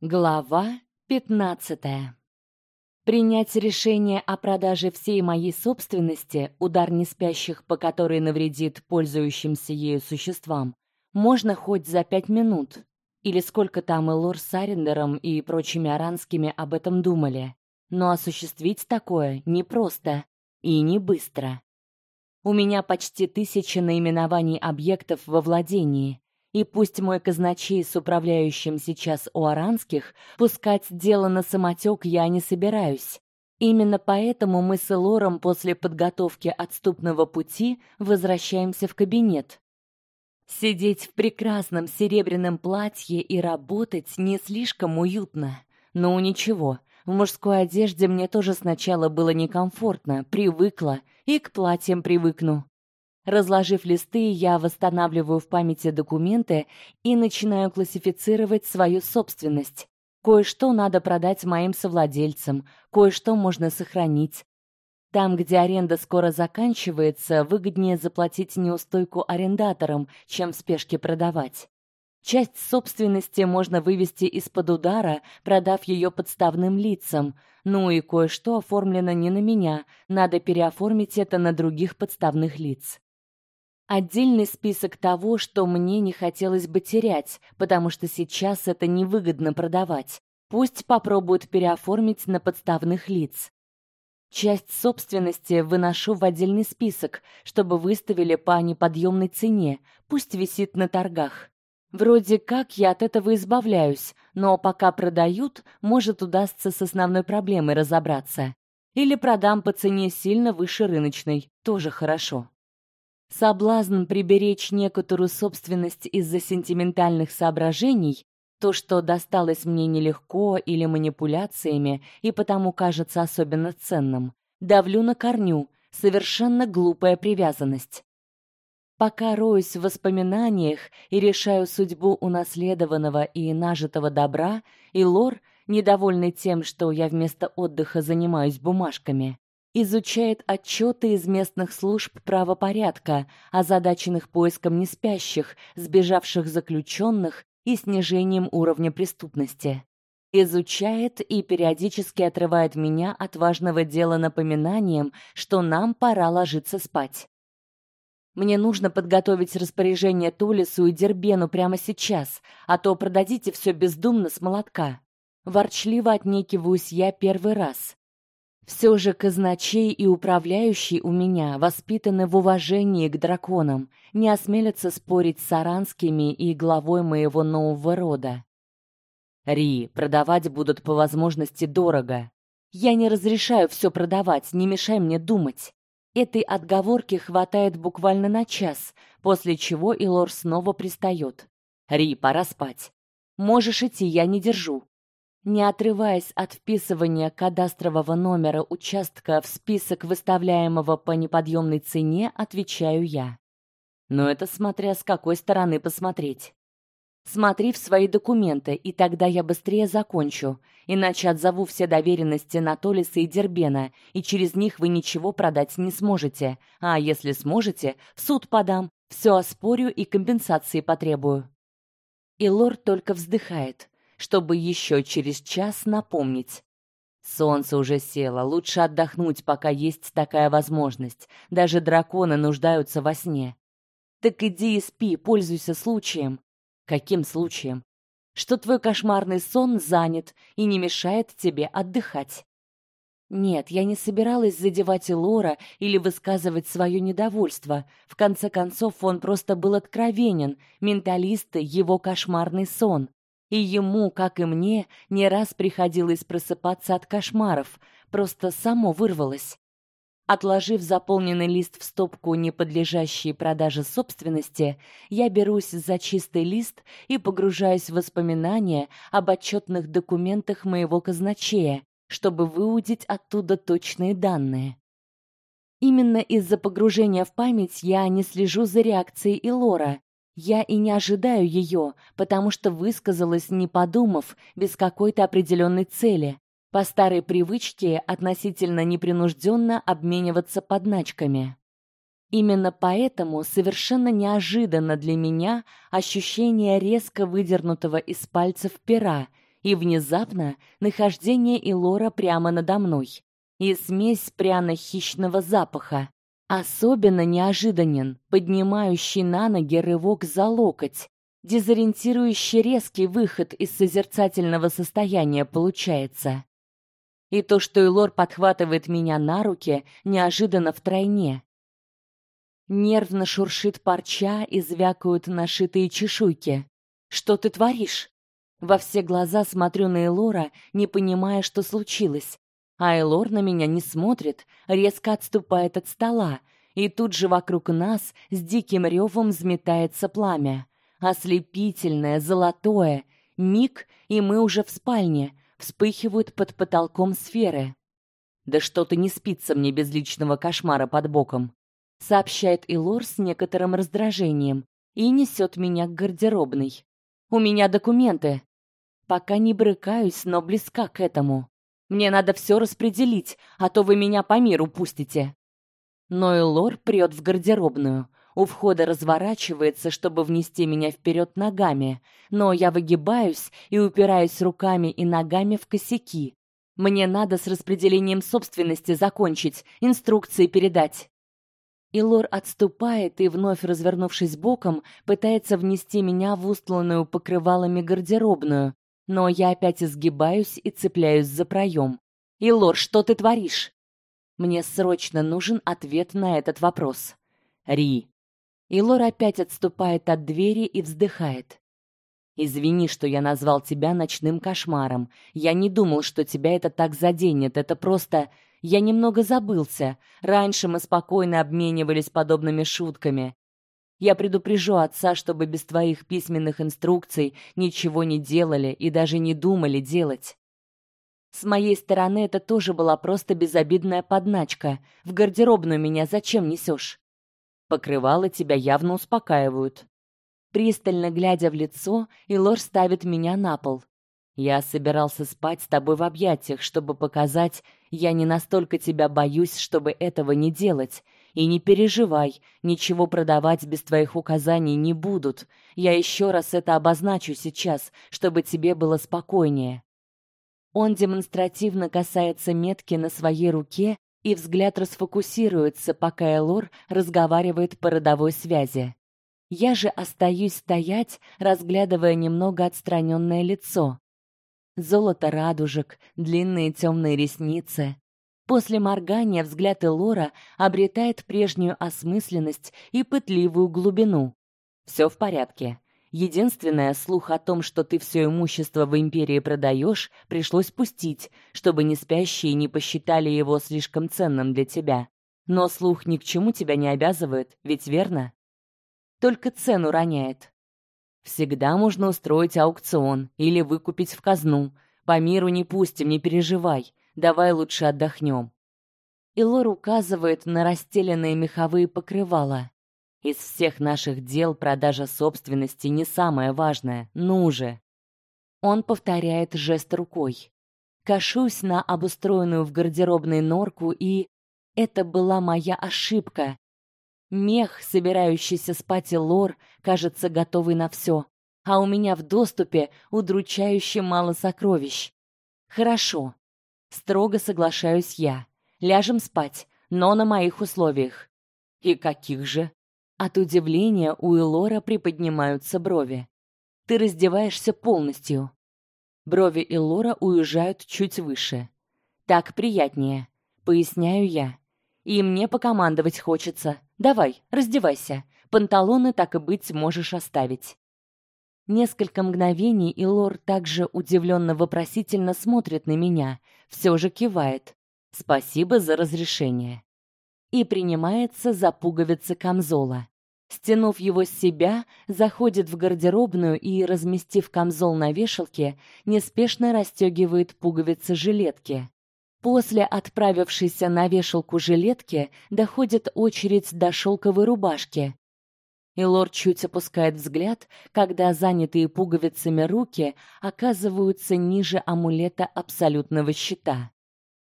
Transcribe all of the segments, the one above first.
Глава 15. Принять решение о продаже всей моей собственности, удар не спящих, по которой навредит пользующимся ею существам, можно хоть за пять минут. Или сколько там и Лор с Арендером и прочими аранскими об этом думали. Но осуществить такое непросто и не быстро. У меня почти тысяча наименований объектов во владении, и пусть мой казначей с управляющим сейчас у Аранских, пускать дело на самотек я не собираюсь. Именно поэтому мы с Элором после подготовки отступного пути возвращаемся в кабинет. Сидеть в прекрасном серебряном платье и работать не слишком уютно, но ничего. В мужской одежде мне тоже сначала было некомфортно, привыкла и к платьям привыкну. Разложив листы, я восстанавливаю в памяти документы и начинаю классифицировать свою собственность. Кое-что надо продать моим совладельцам, кое-что можно сохранить. Там, где аренда скоро заканчивается, выгоднее заплатить неустойку арендаторам, чем в спешке продавать. Часть собственности можно вывести из-под удара, продав ее подставным лицам. Ну и кое-что оформлено не на меня, надо переоформить это на других подставных лиц. Отдельный список того, что мне не хотелось бы терять, потому что сейчас это невыгодно продавать. Пусть попробуют переоформить на подставных лиц. Часть собственности выношу в отдельный список, чтобы выставили по неподъемной цене, пусть висит на торгах. Вроде как я от этого избавляюсь, но пока продают, может удастся с основной проблемой разобраться. Или продам по цене сильно выше рыночной, тоже хорошо. Соблазн приберечь некоторую собственность из-за сентиментальных соображений, то, что досталось мне нелегко или манипуляциями и потому кажется особенно ценным, давлю на корню, совершенно глупая привязанность. Пока роюсь в воспоминаниях и решаю судьбу унаследованного и нажитого добра, и Лор, недовольный тем, что я вместо отдыха занимаюсь бумажками, изучает отчеты из местных служб правопорядка, озадаченных поиском неспящих, сбежавших заключенных и снижением уровня преступности. Изучает и периодически отрывает меня от важного дела напоминанием, что нам пора ложиться спать. Мне нужно подготовить распоряжение Толису и Дербену прямо сейчас, а то продадите все бездумно с молотка. Ворчливо отнекиваюсь я первый раз. Все же казначей и управляющий у меня воспитаны в уважении к драконам, не осмелятся спорить с аранскими и главой моего нового рода. Ри, продавать будут по возможности дорого. Я не разрешаю все продавать, не мешай мне думать. Этой отговорки хватает буквально на час, после чего Илор снова пристает. Ри, пора спать. Можешь идти, я не держу. Не отрываясь от вписывания кадастрового номера участка в список выставляемого по неподъемной цене, отвечаю я. Но это смотря с какой стороны посмотреть. Смотри в свои документы, и тогда я быстрее закончу, иначе отзову все доверенности на Толиса и Дербена, и через них вы ничего продать не сможете. А если сможете, в суд подам, все оспорю и компенсации потребую. И лорд только вздыхает чтобы еще через час напомнить. Солнце уже село, лучше отдохнуть, пока есть такая возможность. Даже драконы нуждаются во сне. Так иди и спи, пользуйся случаем. Каким случаем? Что твой кошмарный сон занят и не мешает тебе отдыхать. Нет, я не собиралась задевать Лора или высказывать свое недовольство. В конце концов, он просто был откровенен. Менталисты его кошмарный сон. И ему, как и мне, не раз приходилось просыпаться от кошмаров, просто само вырвалось. Отложив заполненный лист в стопку не подлежащей продаже собственности, я берусь за чистый лист и погружаюсь в воспоминания об отчетных документах моего казначея, чтобы выудить оттуда точные данные. Именно из-за погружения в память я не слежу за реакцией Илора, я и не ожидаю ее, потому что высказалась не подумав, без какой-то определенной цели, по старой привычке относительно непринужденно обмениваться подначками. Именно поэтому совершенно неожиданно для меня ощущение резко выдернутого из пальцев пера и внезапно нахождение Илора прямо надо мной. И смесь пряно-хищного запаха. Особенно неожиданен поднимающий на ноги рывок за локоть. Дезориентирующий резкий выход из созерцательного состояния получается. И то, что Илор подхватывает меня на руки, неожиданно втройне. Нервно шуршит парча и звякают нашитые чешуйки. Что ты творишь? Во все глаза смотрю на Элора, не понимая, что случилось. А Элор на меня не смотрит, резко отступает от стола, и тут же вокруг нас с диким ревом взметается пламя. Ослепительное, золотое. Миг, и мы уже в спальне. Вспыхивают под потолком сферы. Да что-то не спится мне без личного кошмара под боком, сообщает Илор с некоторым раздражением и несет меня к гардеробной. У меня документы. Пока не брыкаюсь, но близка к этому. Мне надо все распределить, а то вы меня по миру пустите. Но и Лор прет в гардеробную. У входа разворачивается, чтобы внести меня вперед ногами, но я выгибаюсь и упираюсь руками и ногами в косяки. Мне надо с распределением собственности закончить, инструкции передать. И Лор отступает и вновь развернувшись боком, пытается внести меня в устланную покрывалами гардеробную, но я опять изгибаюсь и цепляюсь за проем. Илор, что ты творишь? Мне срочно нужен ответ на этот вопрос. Ри. Илор опять отступает от двери и вздыхает. Извини, что я назвал тебя ночным кошмаром. Я не думал, что тебя это так заденет. Это просто я немного забылся. Раньше мы спокойно обменивались подобными шутками. Я предупрежу отца, чтобы без твоих письменных инструкций ничего не делали и даже не думали делать. С моей стороны это тоже была просто безобидная подначка. В гардеробную меня зачем несешь? Покрывала тебя явно успокаивают. Пристально глядя в лицо, Илор ставит меня на пол. Я собирался спать с тобой в объятиях, чтобы показать, я не настолько тебя боюсь, чтобы этого не делать. И не переживай, ничего продавать без твоих указаний не будут. Я еще раз это обозначу сейчас, чтобы тебе было спокойнее. Он демонстративно касается метки на своей руке, и взгляд расфокусируется, пока Элор разговаривает по родовой связи. Я же остаюсь стоять, разглядывая немного отстраненное лицо. Золото радужек, длинные темные ресницы, После моргания взгляд Элора обретает прежнюю осмысленность и пытливую глубину. Все в порядке. Единственное, слух о том, что ты все имущество в империи продаешь, пришлось пустить, чтобы не спящие не посчитали его слишком ценным для тебя. Но слух ни к чему тебя не обязывает, ведь верно? Только цену роняет. Всегда можно устроить аукцион или выкупить в казну. По миру не пустим, не переживай. Давай лучше отдохнем. Илор указывает на расстеленные меховые покрывала. Из всех наших дел продажа собственности не самое важное. Ну же. Он повторяет жест рукой. Кашусь на обустроенную в гардеробной норку и это была моя ошибка. Мех, собирающийся спать Илор, кажется готовый на все, а у меня в доступе удручающе мало сокровищ. Хорошо. Строго соглашаюсь я. Ляжем спать, но на моих условиях. И каких же? От удивления у Элора приподнимаются брови. Ты раздеваешься полностью. Брови Элора уезжают чуть выше. Так приятнее, поясняю я. И мне покомандовать хочется. Давай, раздевайся. Панталоны так и быть можешь оставить. Несколько мгновений и Лор также удивленно вопросительно смотрит на меня, все же кивает. Спасибо за разрешение. И принимается за пуговицы камзола. Стянув его с себя, заходит в гардеробную и, разместив камзол на вешалке, неспешно расстегивает пуговицы жилетки. После отправившейся на вешалку жилетки доходит очередь до шелковой рубашки, и лорд чуть опускает взгляд, когда занятые пуговицами руки оказываются ниже амулета абсолютного щита.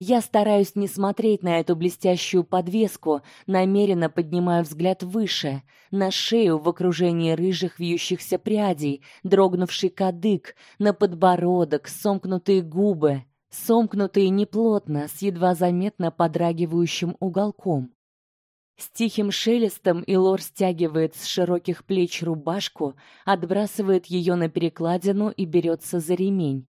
Я стараюсь не смотреть на эту блестящую подвеску, намеренно поднимаю взгляд выше, на шею в окружении рыжих вьющихся прядей, дрогнувший кадык, на подбородок, сомкнутые губы, сомкнутые неплотно, с едва заметно подрагивающим уголком. С тихим шелестом Илор стягивает с широких плеч рубашку, отбрасывает ее на перекладину и берется за ремень.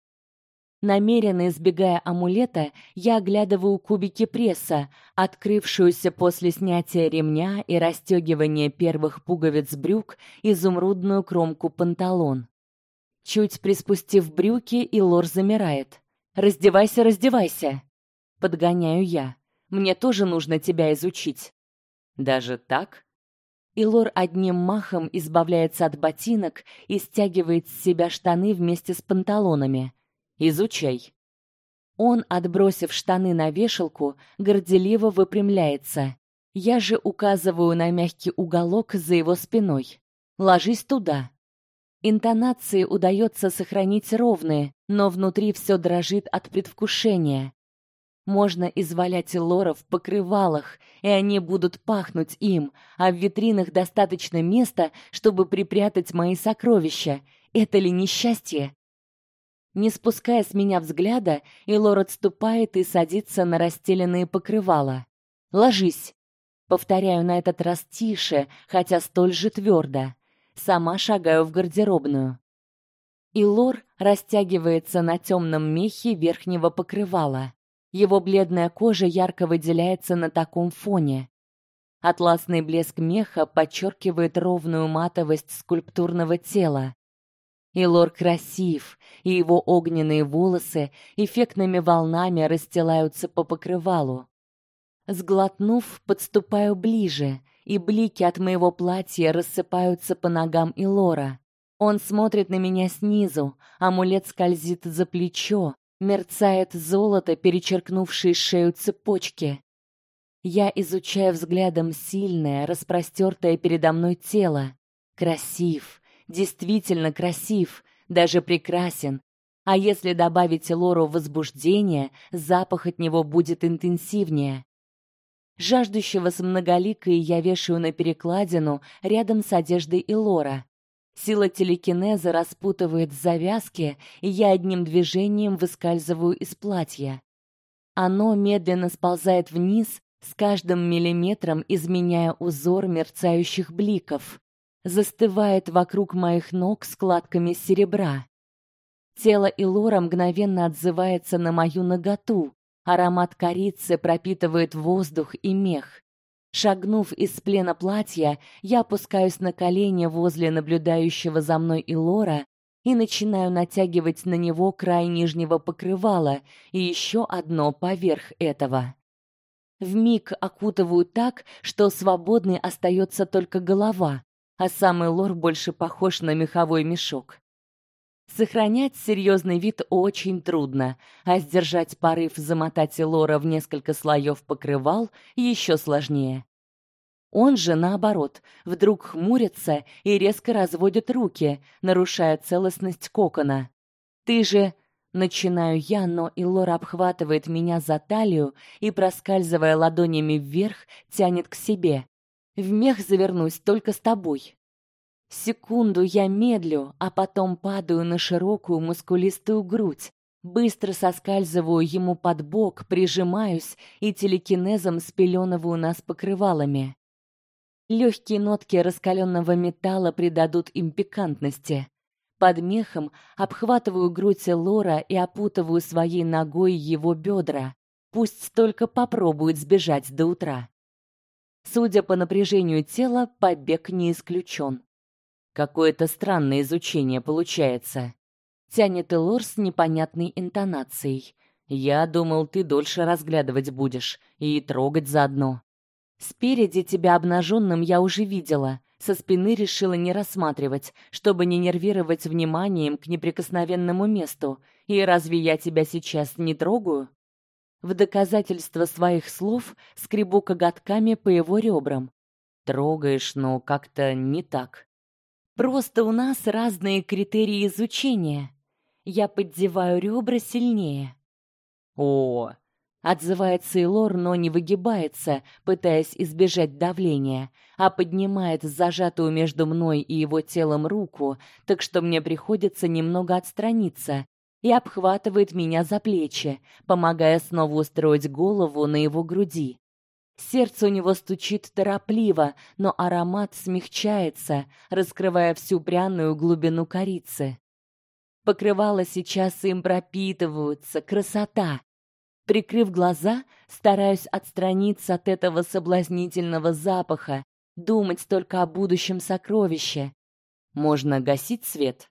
Намеренно избегая амулета, я оглядываю кубики пресса, открывшуюся после снятия ремня и расстегивания первых пуговиц брюк изумрудную кромку панталон. Чуть приспустив брюки, и Лор замирает. "Раздевайся, раздевайся", подгоняю я. "Мне тоже нужно тебя изучить". "Даже так?" Илор одним махом избавляется от ботинок и стягивает с себя штаны вместе с панталонами. Изучай. Он, отбросив штаны на вешалку, горделиво выпрямляется. Я же указываю на мягкий уголок за его спиной. Ложись туда. Интонации удается сохранить ровные, но внутри все дрожит от предвкушения. Можно извалять лора в покрывалах, и они будут пахнуть им, а в витринах достаточно места, чтобы припрятать мои сокровища. Это ли несчастье? Не спуская с меня взгляда, Илор отступает и садится на расстеленные покрывала. Ложись. Повторяю на этот раз тише, хотя столь же твердо. Сама шагаю в гардеробную. Илор растягивается на темном мехе верхнего покрывала. Его бледная кожа ярко выделяется на таком фоне. Атласный блеск меха подчеркивает ровную матовость скульптурного тела. Илор красив, и его огненные волосы эффектными волнами расстилаются по покрывалу. Сглотнув, подступаю ближе, и блики от моего платья рассыпаются по ногам Илора. Он смотрит на меня снизу, амулет скользит за плечо, мерцает золото, перечеркнувшее шею цепочки. Я изучаю взглядом сильное, распростертое передо мной тело. Красив, действительно красив, даже прекрасен. А если добавить Лору возбуждение, запах от него будет интенсивнее. Жаждущего с многоликой я вешаю на перекладину рядом с одеждой Илора. Сила телекинеза распутывает завязки, и я одним движением выскальзываю из платья. Оно медленно сползает вниз, с каждым миллиметром изменяя узор мерцающих бликов застывает вокруг моих ног складками серебра. Тело Илора мгновенно отзывается на мою наготу. Аромат корицы пропитывает воздух и мех. Шагнув из плена платья, я опускаюсь на колени возле наблюдающего за мной Илора и начинаю натягивать на него край нижнего покрывала и еще одно поверх этого. В миг окутываю так, что свободной остается только голова, а самый лор больше похож на меховой мешок. Сохранять серьезный вид очень трудно, а сдержать порыв замотать лора в несколько слоев покрывал еще сложнее. Он же наоборот, вдруг хмурится и резко разводит руки, нарушая целостность кокона. Ты же начинаю я, но Илор обхватывает меня за талию и проскальзывая ладонями вверх, тянет к себе. В мех завернусь только с тобой. Секунду я медлю, а потом падаю на широкую мускулистую грудь. Быстро соскальзываю ему под бок, прижимаюсь и телекинезом спеленываю нас покрывалами. Легкие нотки раскаленного металла придадут им пикантности. Под мехом обхватываю грудь Лора и опутываю своей ногой его бедра. Пусть только попробует сбежать до утра. Судя по напряжению тела, побег не исключен. Какое-то странное изучение получается. Тянет Элор с непонятной интонацией. Я думал, ты дольше разглядывать будешь и трогать заодно. Спереди тебя обнаженным я уже видела. Со спины решила не рассматривать, чтобы не нервировать вниманием к неприкосновенному месту. И разве я тебя сейчас не трогаю? В доказательство своих слов скребу коготками по его ребрам. Трогаешь, но как-то не так. Просто у нас разные критерии изучения. Я поддеваю ребра сильнее. О, Отзывается Илор, но не выгибается, пытаясь избежать давления, а поднимает зажатую между мной и его телом руку, так что мне приходится немного отстраниться, и обхватывает меня за плечи, помогая снова устроить голову на его груди. Сердце у него стучит торопливо, но аромат смягчается, раскрывая всю пряную глубину корицы. Покрывала сейчас им пропитываются, красота. Прикрыв глаза, стараюсь отстраниться от этого соблазнительного запаха, думать только о будущем сокровище. Можно гасить свет?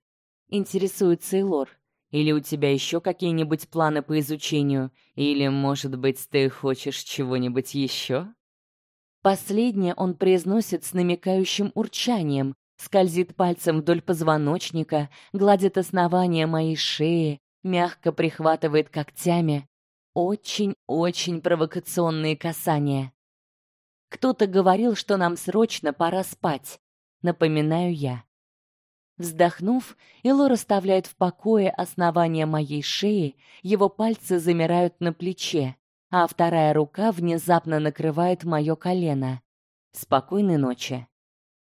Интересуется Илор. Или у тебя еще какие-нибудь планы по изучению? Или, может быть, ты хочешь чего-нибудь еще? Последнее он произносит с намекающим урчанием, скользит пальцем вдоль позвоночника, гладит основание моей шеи, мягко прихватывает когтями. Очень-очень провокационные касания. Кто-то говорил, что нам срочно пора спать. Напоминаю я. Вздохнув, Ило расставляет в покое основание моей шеи, его пальцы замирают на плече, а вторая рука внезапно накрывает мое колено. Спокойной ночи.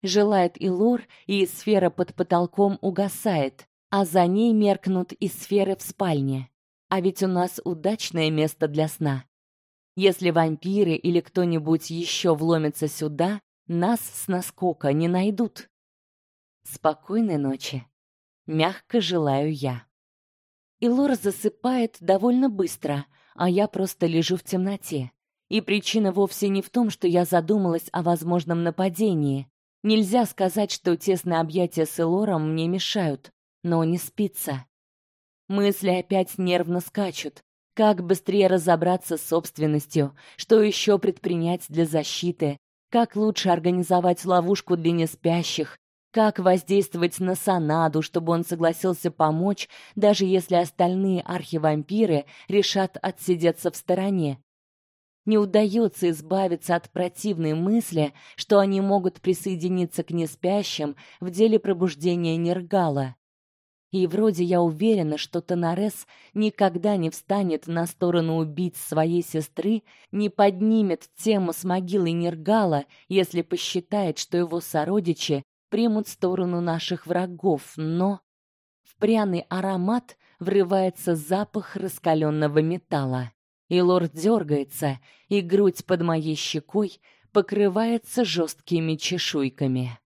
Желает Илор, и сфера под потолком угасает, а за ней меркнут и сферы в спальне. А ведь у нас удачное место для сна. Если вампиры или кто-нибудь еще вломится сюда, нас с наскока не найдут. Спокойной ночи. Мягко желаю я. Илор засыпает довольно быстро, а я просто лежу в темноте. И причина вовсе не в том, что я задумалась о возможном нападении. Нельзя сказать, что тесные объятия с Илором мне мешают, но не спится. Мысли опять нервно скачут. Как быстрее разобраться с собственностью, что еще предпринять для защиты, как лучше организовать ловушку для неспящих, как воздействовать на Санаду, чтобы он согласился помочь, даже если остальные архивампиры решат отсидеться в стороне. Не удается избавиться от противной мысли, что они могут присоединиться к неспящим в деле пробуждения Нергала. И вроде я уверена, что Тонарес никогда не встанет на сторону убийц своей сестры, не поднимет тему с могилы Нергала, если посчитает, что его сородичи примут сторону наших врагов, но в пряный аромат врывается запах раскаленного металла. И лорд дергается, и грудь под моей щекой покрывается жесткими чешуйками.